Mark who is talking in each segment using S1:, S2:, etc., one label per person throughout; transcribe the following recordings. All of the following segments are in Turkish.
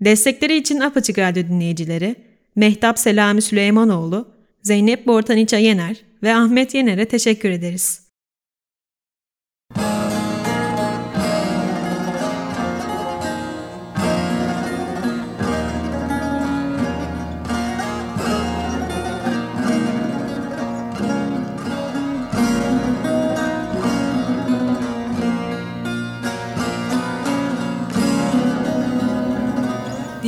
S1: Destekleri için Apaçık Radyo dinleyicileri Mehtap Selami Süleymanoğlu, Zeynep Bortaniça Yener ve Ahmet Yener'e teşekkür ederiz.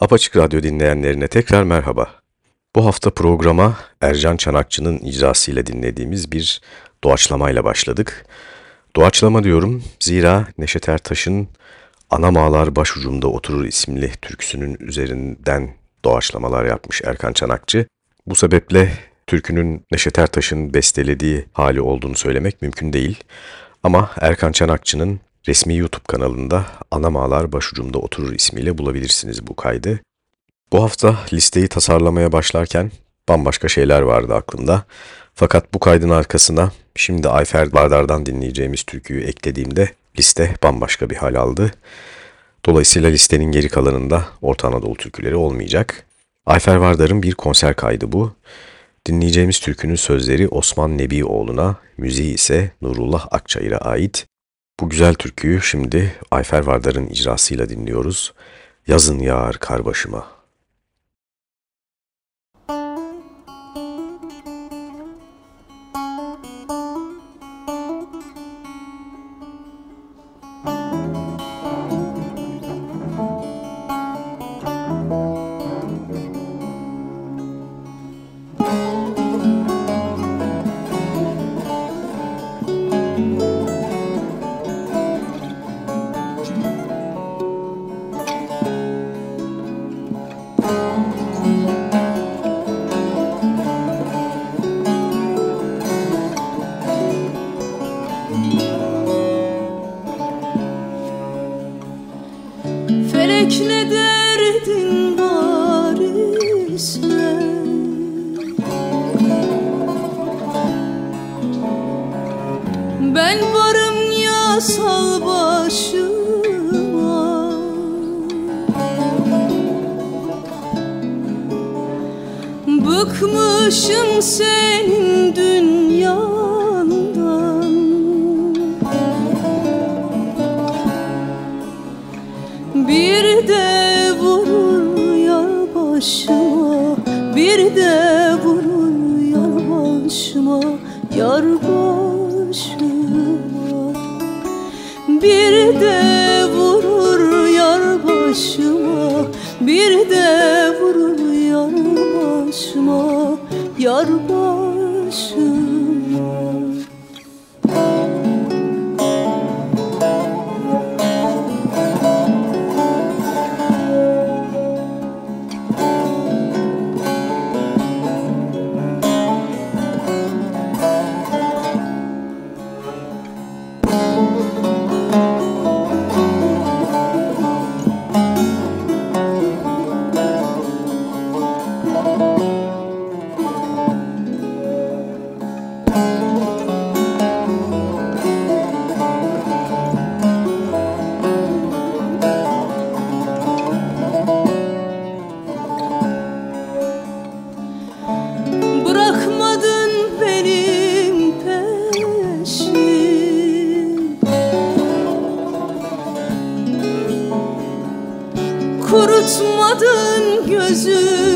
S2: Apaçık Radyo dinleyenlerine tekrar merhaba. Bu hafta programa Ercan Çanakçı'nın icrasıyla dinlediğimiz bir doğaçlamayla başladık. Doğaçlama diyorum zira Neşet Ertaş'ın Anam Ağlar Başucumda Oturur isimli türküsünün üzerinden doğaçlamalar yapmış Erkan Çanakçı. Bu sebeple türkünün Neşet Ertaş'ın bestelediği hali olduğunu söylemek mümkün değil. Ama Erkan Çanakçı'nın resmi YouTube kanalında Anam Ağlar Başucumda Oturur ismiyle bulabilirsiniz bu kaydı. Bu hafta listeyi tasarlamaya başlarken bambaşka şeyler vardı aklımda. Fakat bu kaydın arkasına şimdi Ayfer Bardar'dan dinleyeceğimiz türküyü eklediğimde liste bambaşka bir hal aldı. Dolayısıyla listenin geri kalanında Orta Anadolu türküleri olmayacak. Ayfer Vardar'ın bir konser kaydı bu. Dinleyeceğimiz türkünün sözleri Osman Nebioğlu'na, müziği ise Nurullah Akçayır'a ait. Bu güzel türküyü şimdi Ayfer Vardar'ın icrasıyla dinliyoruz. Yazın yağar kar başıma. başım sen gözüm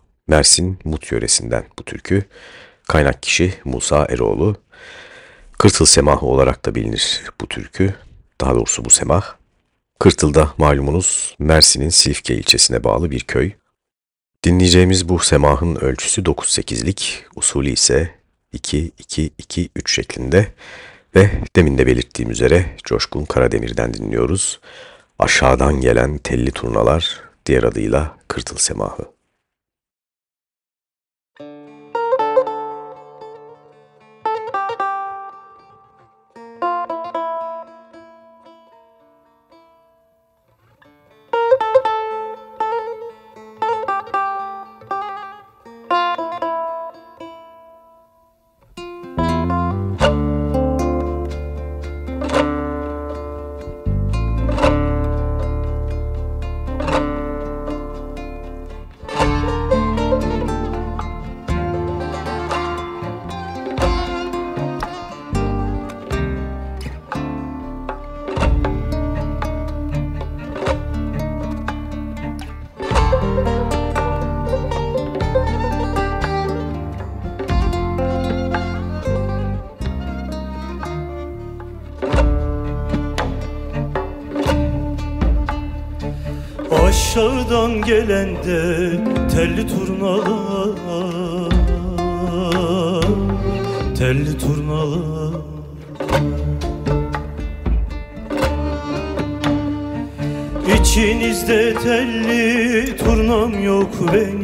S2: Mersin Mut yöresinden bu türkü. Kaynak kişi Musa Eroğlu. Kırtıl semahı olarak da bilinir bu türkü. Daha doğrusu bu semah. Kırtıl'da malumunuz Mersin'in Silifke ilçesine bağlı bir köy. Dinleyeceğimiz bu semahın ölçüsü 9-8'lik, usulü ise 2-2-2-3 şeklinde.
S3: Ve demin de belirttiğim üzere Coşkun Karademir'den dinliyoruz. Aşağıdan gelen telli turnalar, diğer adıyla Kırtıl Semahı.
S4: Aşağıdan gelen de telli turnalar Telli turnalar. İçinizde telli turnam yok benim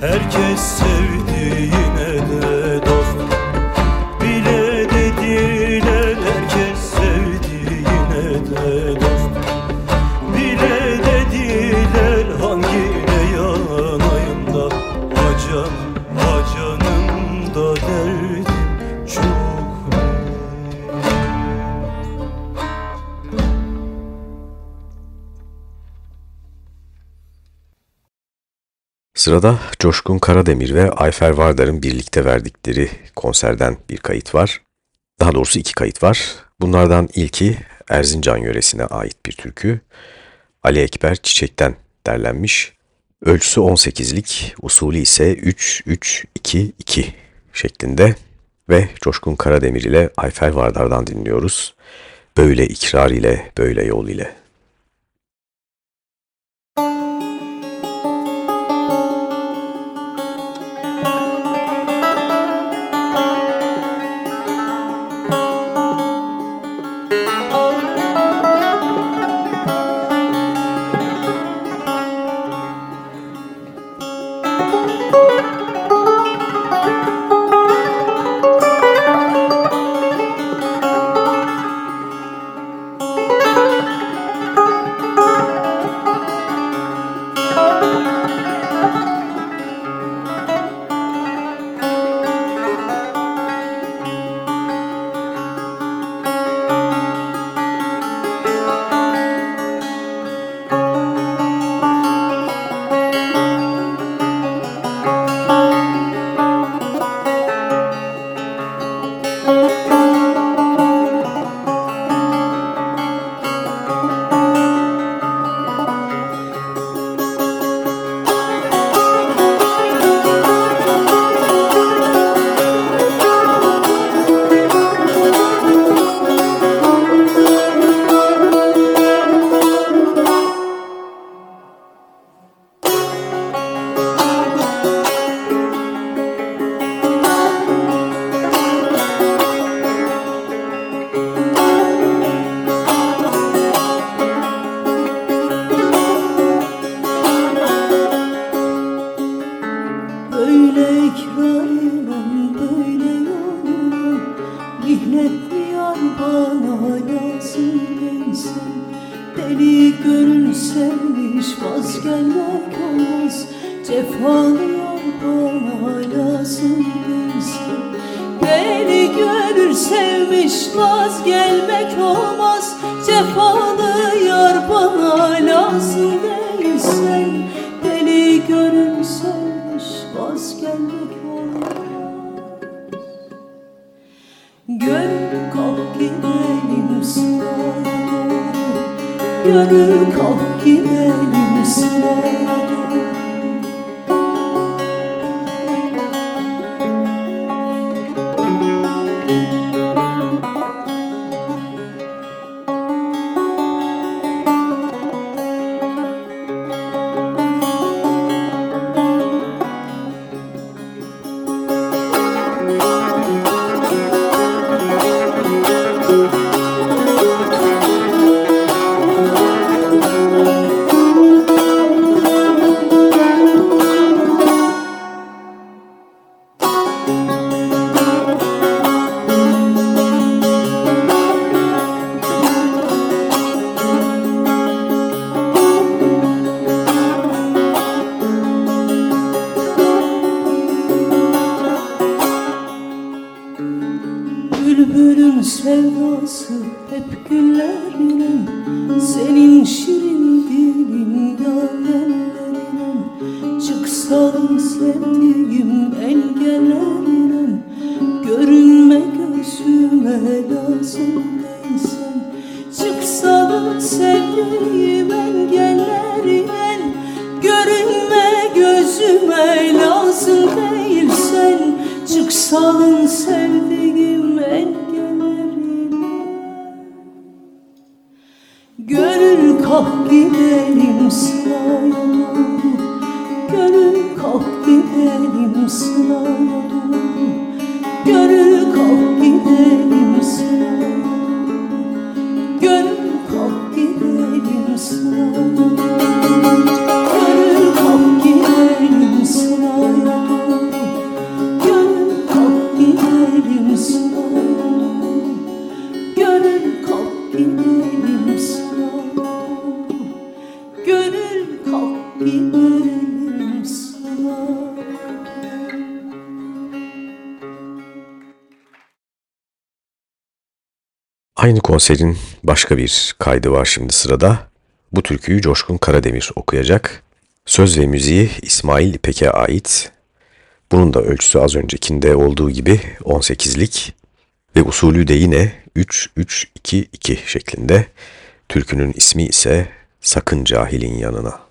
S4: Herkes sevdiğine
S3: Sırada Coşkun Karademir ve Ayfer Vardar'ın birlikte verdikleri konserden bir kayıt var. Daha doğrusu iki kayıt var. Bunlardan ilki Erzincan yöresine ait bir türkü. Ali Ekber Çiçek'ten derlenmiş. Ölçüsü 18'lik, usulü ise 3-3-2-2 şeklinde ve Coşkun Karademir ile Ayfer Vardar'dan dinliyoruz. Böyle ikrar ile, böyle yol ile. Aynı konserin başka bir kaydı var şimdi sırada. Bu türküyü Coşkun Karademir okuyacak. Söz ve müziği İsmail İpek'e ait. Bunun da ölçüsü az öncekinde olduğu gibi 18'lik ve usulü de yine 3-3-2-2 şeklinde. Türkünün ismi ise Sakın Cahilin Yanına.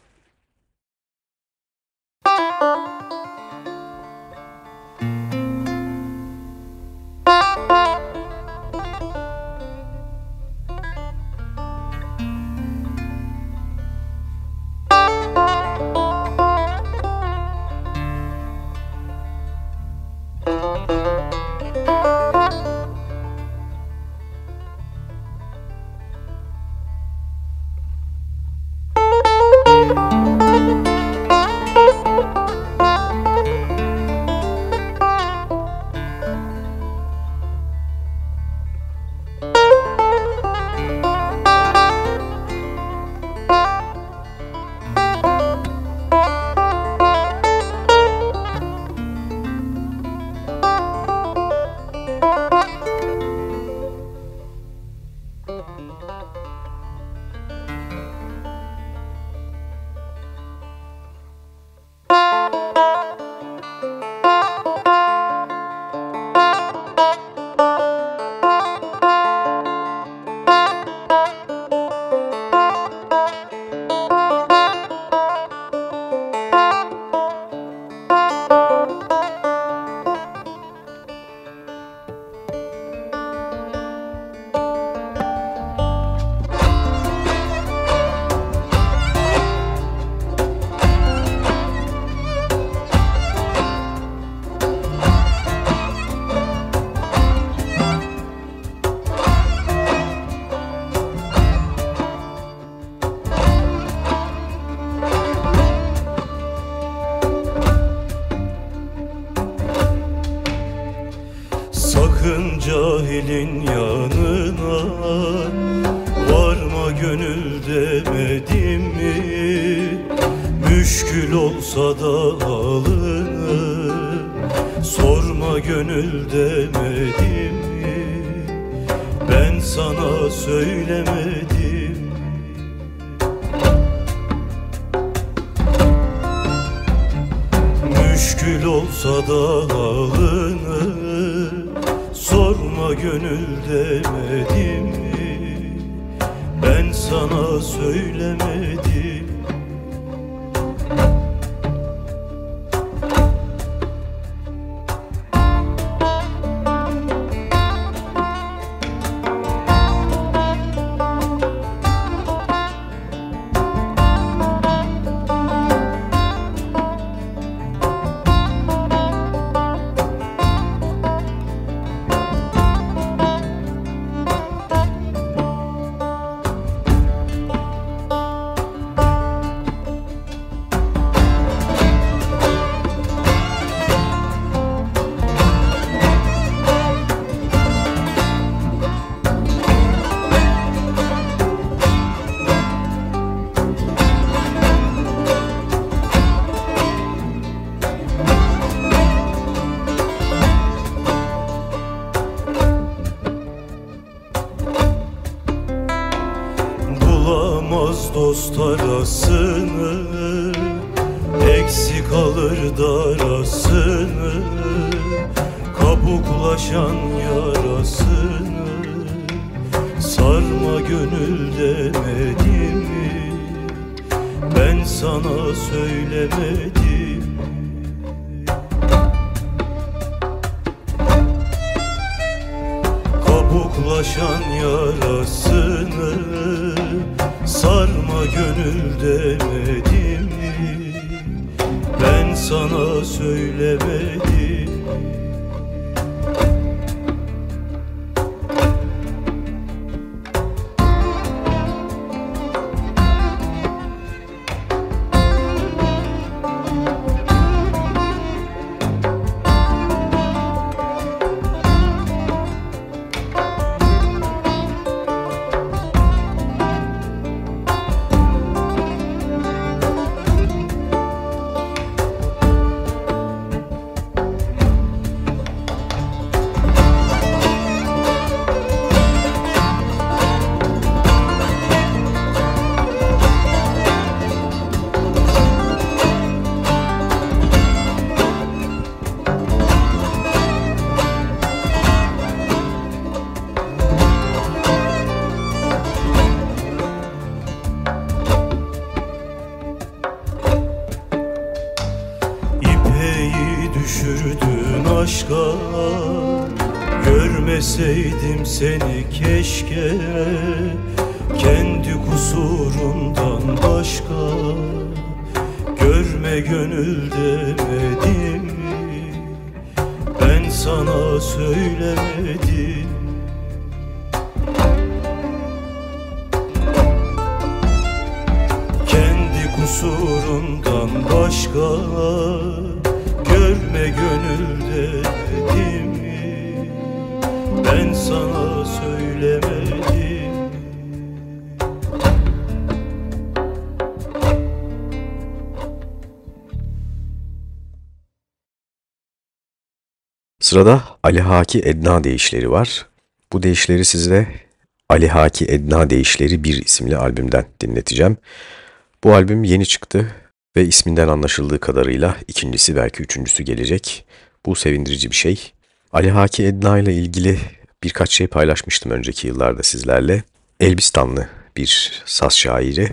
S4: Görmeseydim seni keşke. Kendi kusurundan başka Görme gönül demedim. Mi Ben sana söylemedim
S3: Sırada Ali Haki Edna deyişleri var. Bu deyişleri size Ali Haki Edna Deyişleri 1 isimli albümden dinleteceğim. Bu albüm yeni çıktı ve isminden anlaşıldığı kadarıyla ikincisi belki üçüncüsü gelecek. Bu sevindirici bir şey. Ali Haki Edna ile ilgili birkaç şey paylaşmıştım önceki yıllarda sizlerle. Elbistanlı bir saz şairi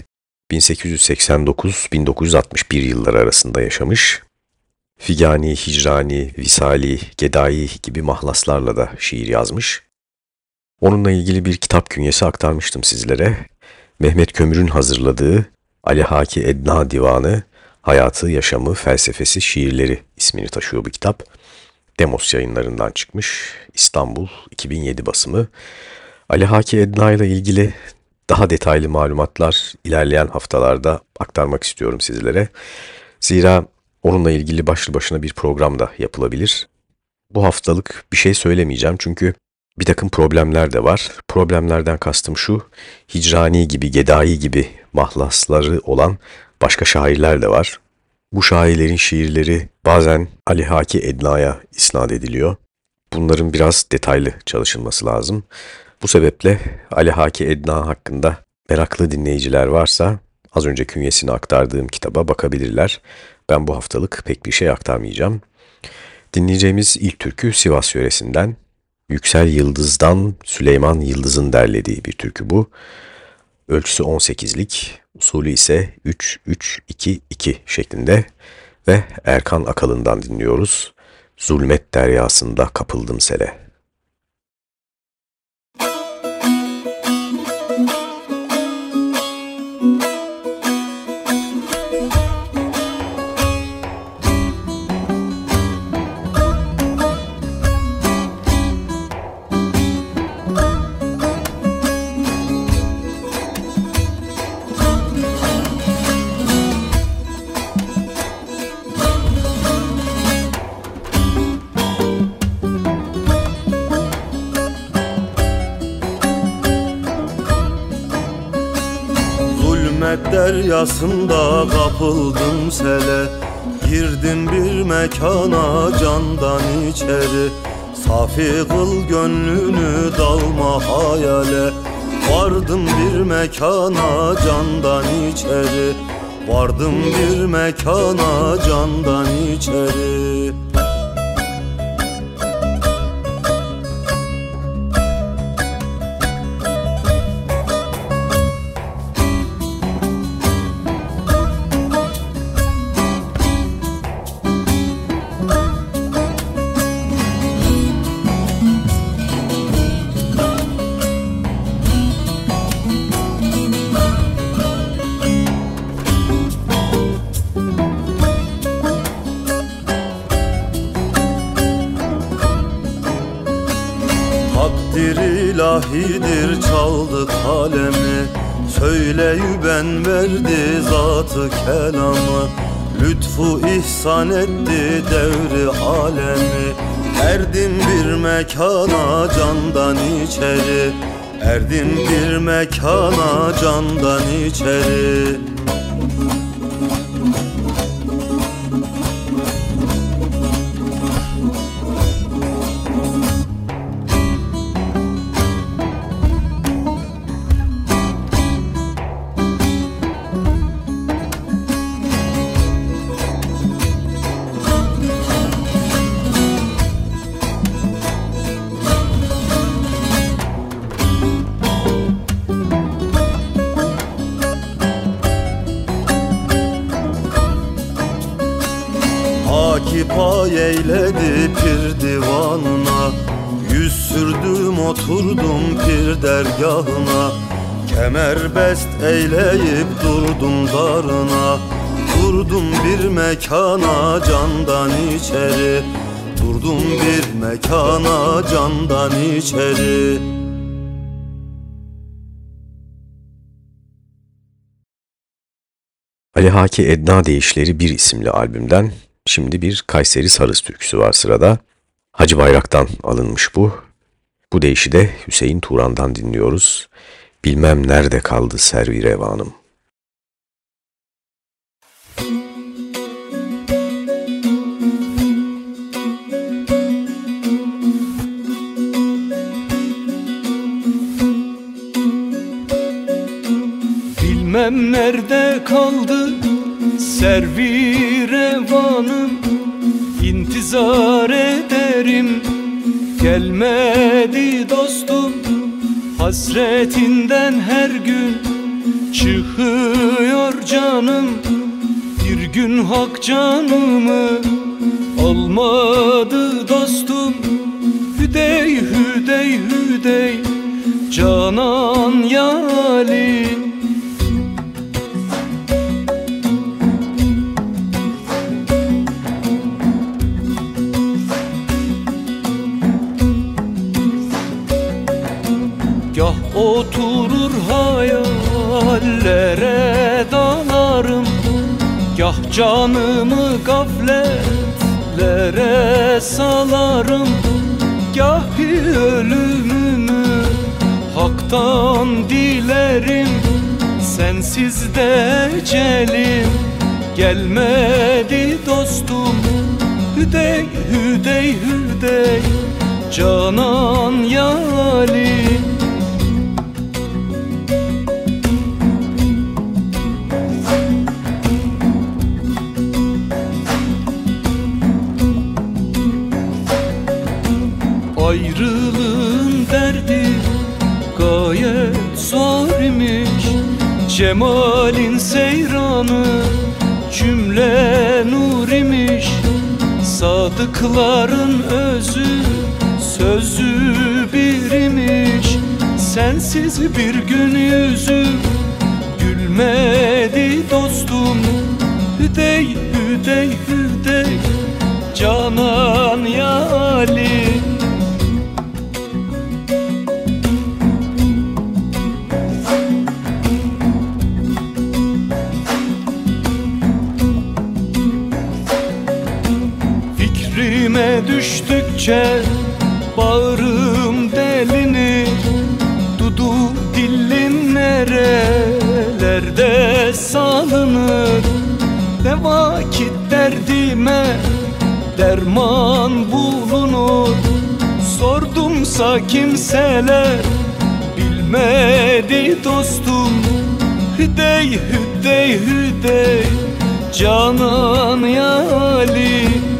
S3: 1889-1961 yılları arasında yaşamış. Figani, Hicrani, Visali, Gedai gibi mahlaslarla da şiir yazmış. Onunla ilgili bir kitap künyesi aktarmıştım sizlere. Mehmet Kömür'ün hazırladığı Ali Haki Edna Divanı, Hayatı, Yaşamı, Felsefesi, Şiirleri ismini taşıyor bu kitap. Demos yayınlarından çıkmış. İstanbul 2007 basımı. Ali Haki Edna ile ilgili daha detaylı malumatlar ilerleyen haftalarda aktarmak istiyorum sizlere. Zira onunla ilgili başlı başına bir program da yapılabilir. Bu haftalık bir şey söylemeyeceğim çünkü bir takım problemler de var. Problemlerden kastım şu, hicrani gibi, gedai gibi mahlasları olan başka şairler de var. Bu şairlerin şiirleri bazen Ali Haki Edna'ya isnat ediliyor. Bunların biraz detaylı çalışılması lazım. Bu sebeple Ali Haki Edna hakkında meraklı dinleyiciler varsa az önce künyesini aktardığım kitaba bakabilirler. Ben bu haftalık pek bir şey aktarmayacağım. Dinleyeceğimiz ilk türkü Sivas yöresinden Yüksel Yıldız'dan Süleyman Yıldız'ın derlediği bir türkü bu. Ölçüsü 18'lik, usulü ise 3-3-2-2 şeklinde ve Erkan Akalın'dan dinliyoruz. Zulmet deryasında kapıldım sele.
S5: Deryasında kapıldım sele. Girdim bir mekana candan içeri. Safi kıl gönlünü dalma hayale. Vardım bir mekana candan içeri. Vardım bir mekana candan içeri İhsan etti devri alemi. Erdim bir mekana candan içeri. Erdim bir mekana candan içeri sürdüm oturdum pir dergahına Kemer best eyleyip durdum darına Durdum bir mekana candan içeri Durdum bir mekana candan içeri
S3: Ali Haki Edna Değişleri bir isimli albümden Şimdi bir Kayseri Sarız türküsü var sırada. Hacı Bayrak'tan alınmış bu. Bu deyişi de Hüseyin Turan'dan dinliyoruz. Bilmem nerede kaldı servi revanım.
S6: Bilmem nerede kaldı servi revanım intizar ederim Gelmedi dostum hasretinden her gün Çıkıyor canım. Bir gün hak canımı Almadı dostum. Hüdey hüdey hüdey Canan yalim Oturur hayallere dalarım. Gah canımı gafletlere salarım. Gahi ölümümü Hak'tan dilerim. Sensiz de celim Gelmedi dostum. Hüdey hüdey hüdey Canan yalim Cemalin seyranı cümle nur imiş. Sadıkların özü sözü birimiş Sensiz bir gün yüzüm gülmedi dostum. Hüdey hüdey hüdey canan yalim Fikrime düştükçe bağrım delinir Dudu dillim nerelerde salınır? Ne vakit derdime derman bulunur? Sordumsa kimseler bilmedi dostum. Hüdey hüdey hüdey canan yalim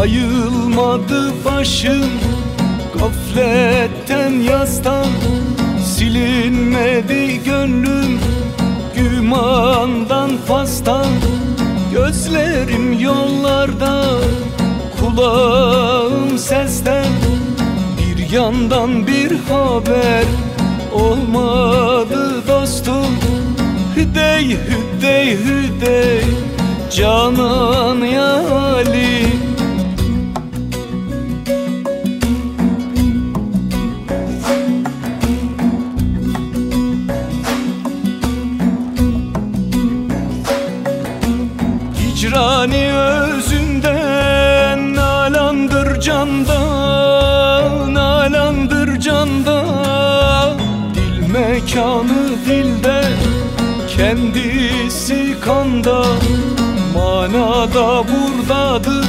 S6: Ayılmadı başım Gafletten yazdan Silinmedi gönlüm Gümandan fastan. Gözlerim yollarda Kulağım sesten. Bir yandan bir haber Olmadı dostum. Hüdey hüdey hüdey Canan yalim. Hicrani Manada buradadır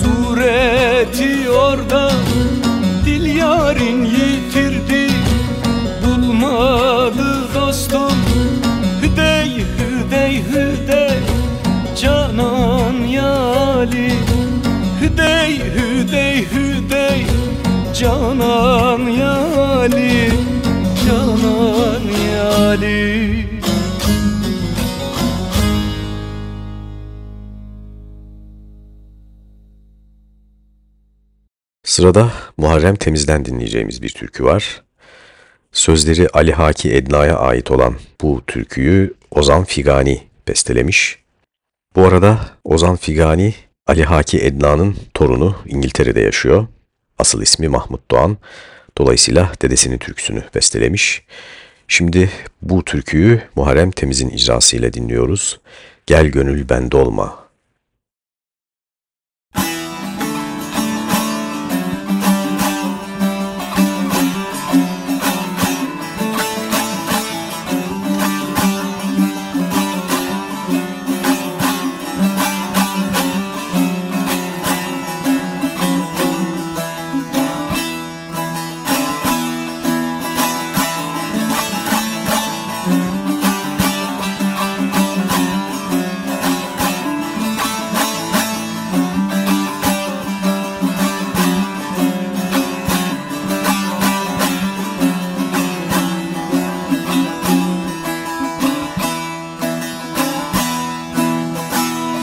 S6: sureti orada. Dil yarın yitirdi bulmadı dostum. Hüdey hüdey hüdey canan yali. Hüdey hüdey hüdey canan yali
S3: Sırada Muharrem Temiz'den dinleyeceğimiz bir türkü var. Sözleri Ali Haki Edna'ya ait olan bu türküyü Ozan Figani bestelemiş. Bu arada Ozan Figani, Ali Haki Edna'nın torunu İngiltere'de yaşıyor. Asıl ismi Mahmut Doğan. Dolayısıyla dedesinin türküsünü bestelemiş. Şimdi bu türküyü Muharrem Temiz'in icrasıyla dinliyoruz. Gel gönül bende olma.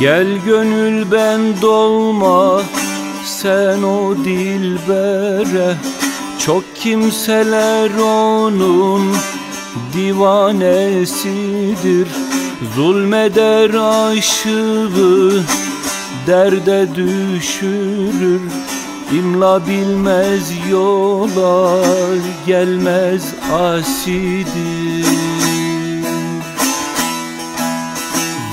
S6: Gel gönül ben dolma sen o dilbere. Çok kimseler onun divanesidir. Zulmeder aşığı derde düşürür.
S7: İmla bilmez yola gelmez asidir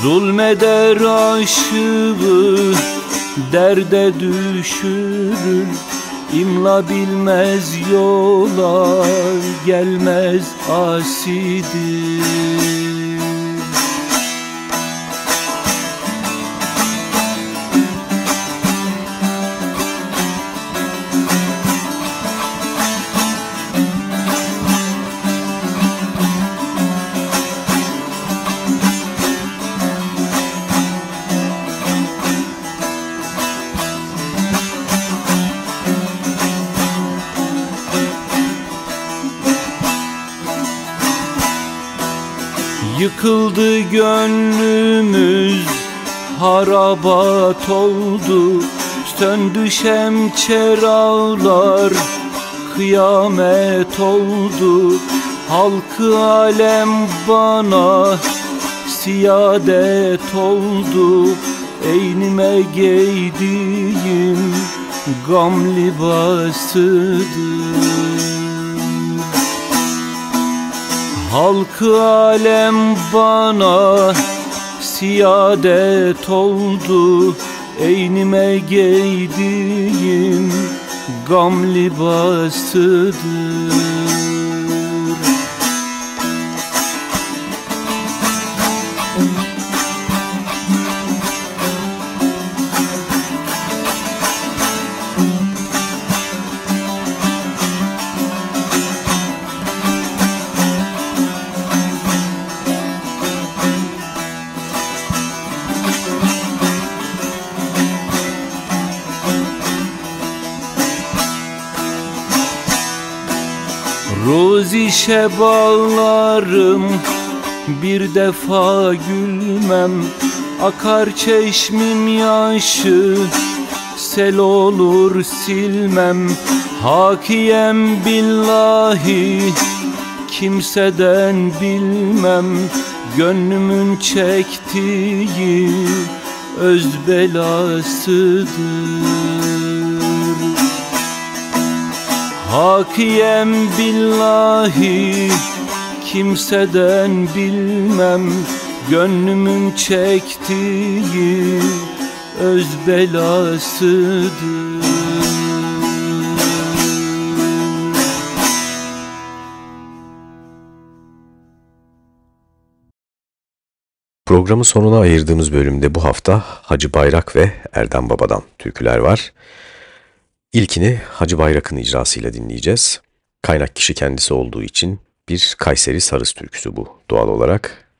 S7: Zulmeder aşığı derde düşürür. İmla bilmez yola gelmez asidir Yıkıldı gönlümüz harabat oldu. Söndü şemçerağlar kıyamet oldu. Halkı alem bana siyadet oldu. Eynime giydiğim gam libasıdır Halkı alem bana siyadet oldu. Eynime giydiğim gam libasıdır Ruzi şeballarım bir defa gülmem. Akar çeşmin yaşı sel olur silmem. Hakiyem billahi kimseden bilmem. Gönlümün çektiği öz belasıdır Hakiyem billahi kimseden bilmem Gönlümün çektiği öz belasıdır
S3: Programın sonuna ayırdığımız bölümde bu hafta Hacı Bayrak ve Erdem Baba'dan türküler var. İlkini Hacı Bayrak'ın icrasıyla dinleyeceğiz. Kaynak kişi kendisi olduğu için bir Kayseri Sarız türküsü bu doğal olarak.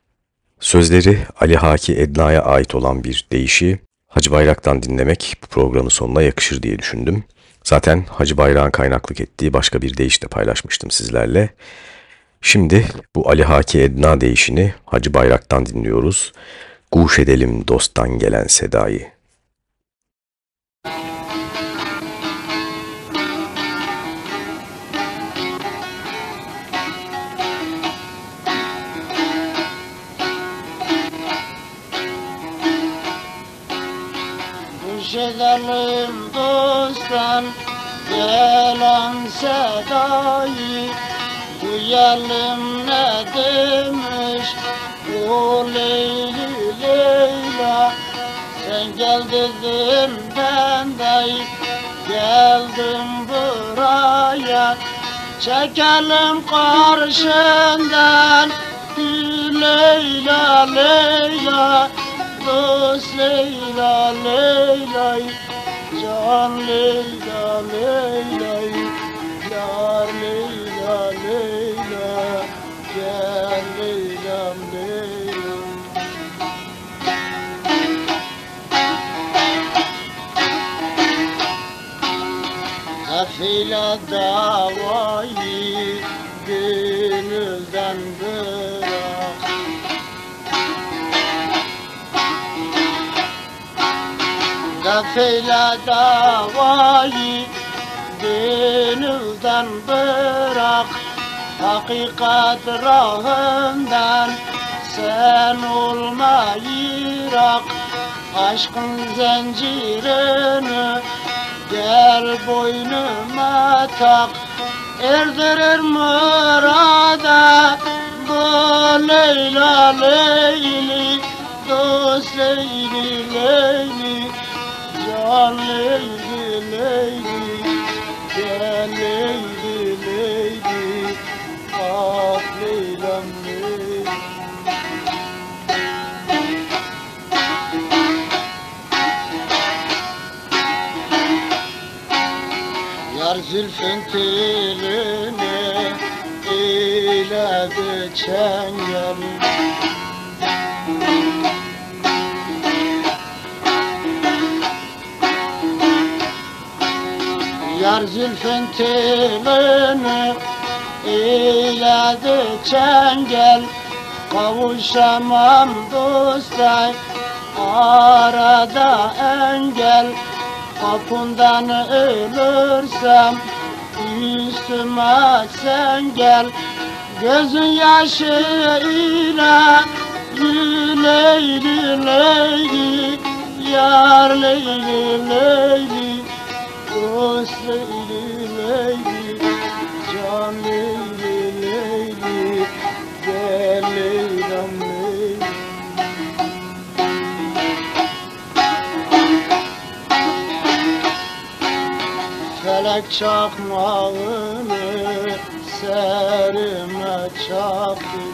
S3: Sözleri Ali Haki Edna'ya ait olan bir deyişi Hacı Bayrak'tan dinlemek bu programın sonuna yakışır diye düşündüm. Zaten Hacı Bayrak'ın kaynaklık ettiği başka bir deyiş de paylaşmıştım sizlerle. Şimdi bu Ali Haki Edna deyişini Hacı Bayrak'tan dinliyoruz. Guş edelim dosttan gelen sedayı.
S8: Dosttan gelen sedayı Duyalım ne demiş? Bu Leyli Leyla Sen gel dedim ben de geldim buraya Çekelim karşından. Leyla Leyla Dost Leyla Leyla Can Leyla Leyla Yar Leyla Leyla Gel Kafile davayı Kafile davayı gönülden bırak Hakikat rahından sen olma yırak Aşkın zincirini Gel boynuma tak Erdirir murada Bu Leyla Leyli Dost Leyli Leyli Can Leyli Leyli Gel Leyli Leyli Ah Leyla'm Leyli Yar zülfün teline eyledi çengel Yar zülfün teline eyledi çengel Kavuşamam dostay arada engel. Kapından ölürsem üstüme sen gel. Gözün yaşı ile Leyli Leyli Yar Leyli Leyli Felek çakmağını serime çaktı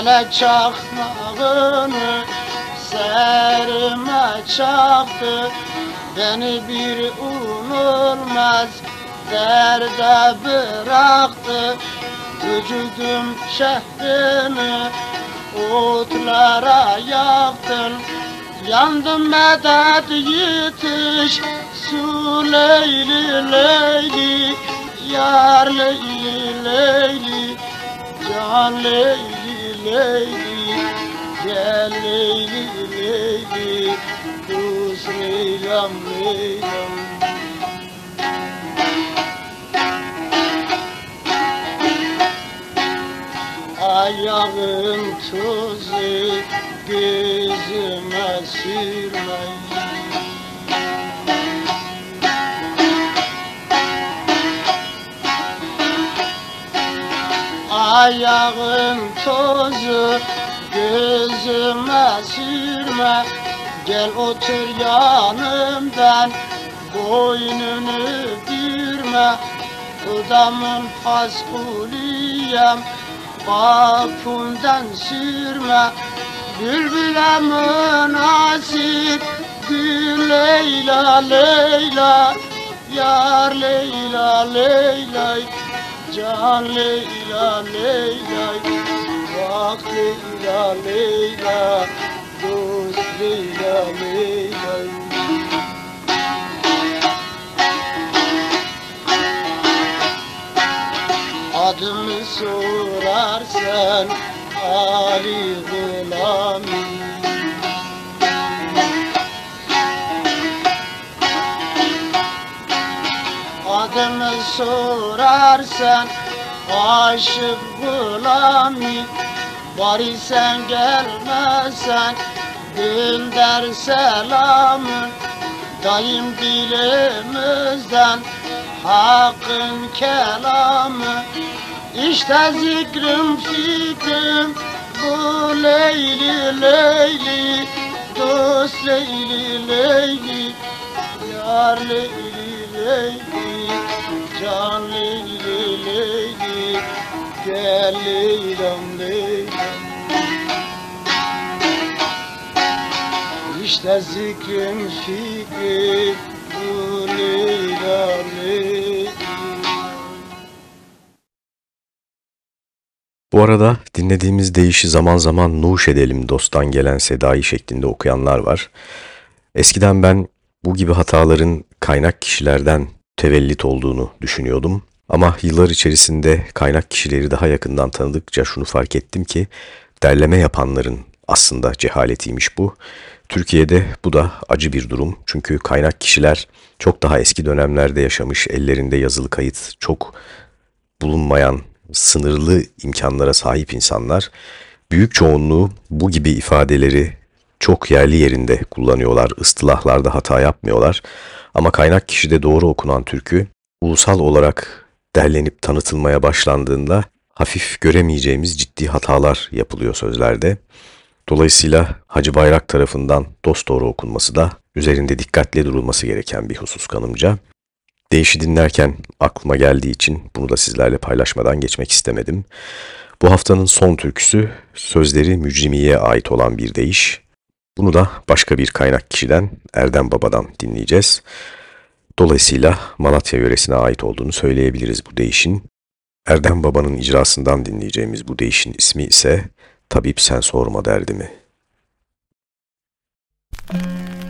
S8: Felek çakmağını serime çaktı. Beni bir unulmaz derde bıraktı. Vücudum şehrini otlara yaktın. Yandım medet yetiş Su Leyli Leyli Yar Leyli Leyli Can Leyli Leyli Gel Leyli Leyli Dost Leyla'm Leyla'm Ayağın tuzu gözüme sürme Ayağın tozu gözüme sürme. Gel otur yanımdan boynunu bürme. Kudamın has kuliyem Bakundan sürme. Bülbüle münasip Gül Leyla Leyla. Yar Leyla Leyla Can Leyla Leyla Bak Leyla Leyla Dost Leyla Leyla Adımı sorarsan Ali Gulami sorarsan Aşık Gulami Bari sen gelmezsen Gönder selamı. Daim dilimizden Hakkın kelamı. İşte zikrim fikrim Bu Leyli Leyli Dost Leyli Leyli Yar Leyli Leyli Gel Leyla'm Leyla'm İşte zikrim fikrim Bu Leyla
S3: Bu arada dinlediğimiz deyişi zaman zaman nuş edelim dosttan gelen sedai şeklinde okuyanlar var. Eskiden ben bu gibi hataların kaynak kişilerden tevellit olduğunu düşünüyordum. Ama yıllar içerisinde kaynak kişileri daha yakından tanıdıkça şunu fark ettim ki derleme yapanların aslında cehaletiymiş bu. Türkiye'de bu da acı bir durum. Çünkü kaynak kişiler çok daha eski dönemlerde yaşamış, ellerinde yazılı kayıt çok bulunmayan sınırlı imkanlara sahip insanlar büyük çoğunluğu bu gibi ifadeleri çok yerli yerinde kullanıyorlar, ıstılahlarda hata yapmıyorlar. Ama kaynak kişide doğru okunan türkü ulusal olarak derlenip tanıtılmaya başlandığında hafif göremeyeceğimiz ciddi hatalar yapılıyor sözlerde. Dolayısıyla Hacı Bayrak tarafından dost doğru okunması da üzerinde dikkatli durulması gereken bir husus kanımca. Değişi dinlerken aklıma geldiği için bunu da sizlerle paylaşmadan geçmek istemedim. Bu haftanın son türküsü sözleri Mücrimiye'ye ait olan bir deyiş. Bunu da başka bir kaynak kişiden Erdem Baba'dan dinleyeceğiz. Dolayısıyla Malatya yöresine ait olduğunu söyleyebiliriz bu deyişin. Erdem Baba'nın icrasından dinleyeceğimiz bu deyişin ismi ise Tabip Sen Sorma Derdimi.
S9: Tabip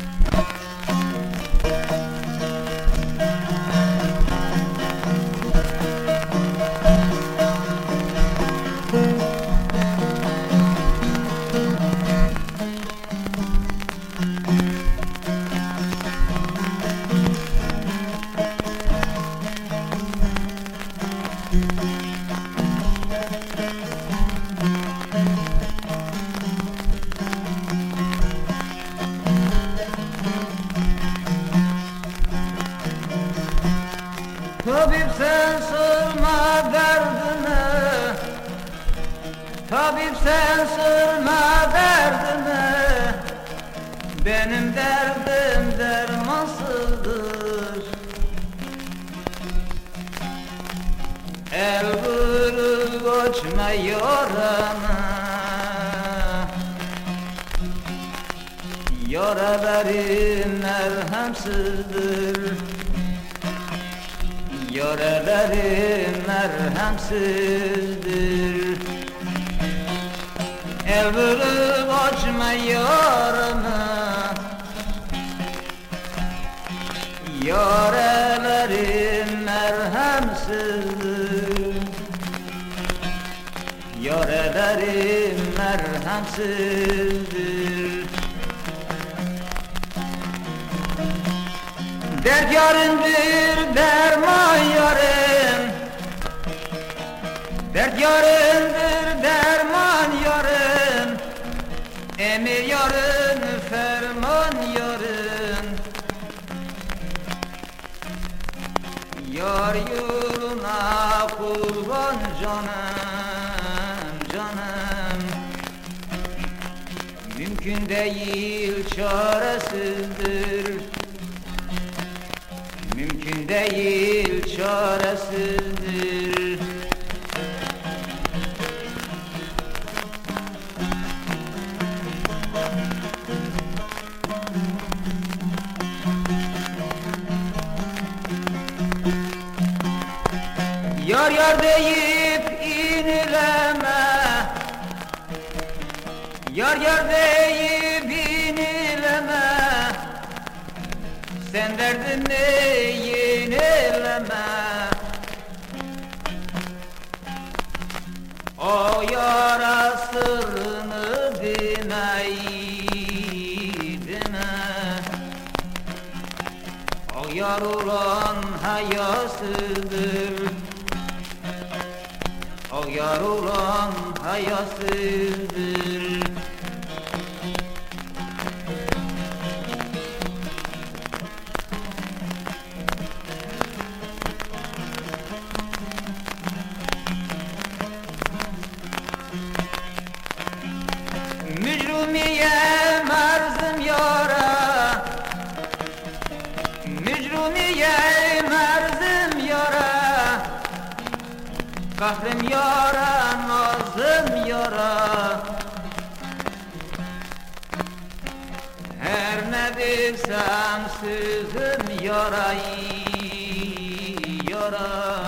S9: Yar yoluna kurban canım canım Mümkün değil çaresizdir. Mümkün değil çaresizdir deyip inileme. Yar yar deyip inileme. Sen derdini yenileme O yara sırrını dime O yar olan hayasıdır yar olan hayasıdır Bilsem sözüm yarayı yara.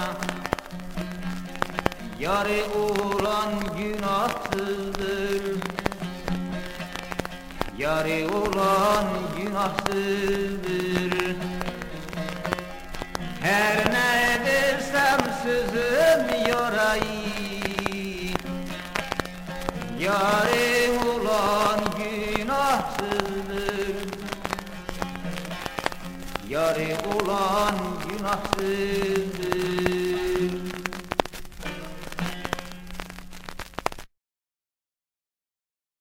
S9: Yarı olan günahsızdır Yarı olan günahsızdır Her ne dersem sözüm yarayı. Yarı Yâri olan günahsızdır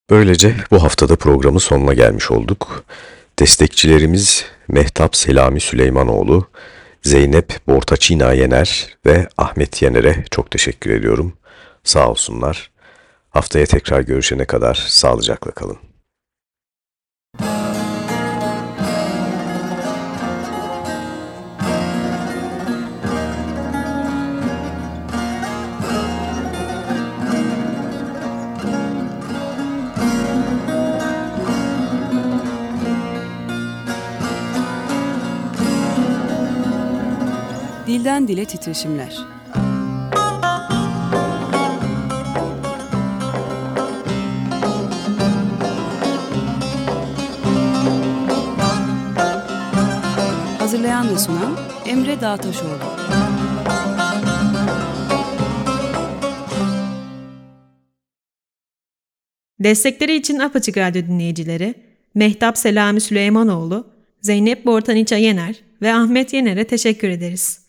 S3: Böylece bu haftada programın sonuna gelmiş olduk. Destekçilerimiz Mehtap Selami Süleymanoğlu, Zeynep Bortaçina Yener ve Ahmet Yener'e çok teşekkür ediyorum. Sağ olsunlar. Haftaya tekrar görüşene kadar sağlıcakla kalın.
S10: Dilden dile titreşimler. Hazırlayan ve sunan Emre Dağtaşoğlu.
S1: Destekleri için Apaçık Radyo dinleyicileri Mehtap Selami Süleymanoğlu, Zeynep Bortaniça Yener ve Ahmet Yener'e teşekkür ederiz.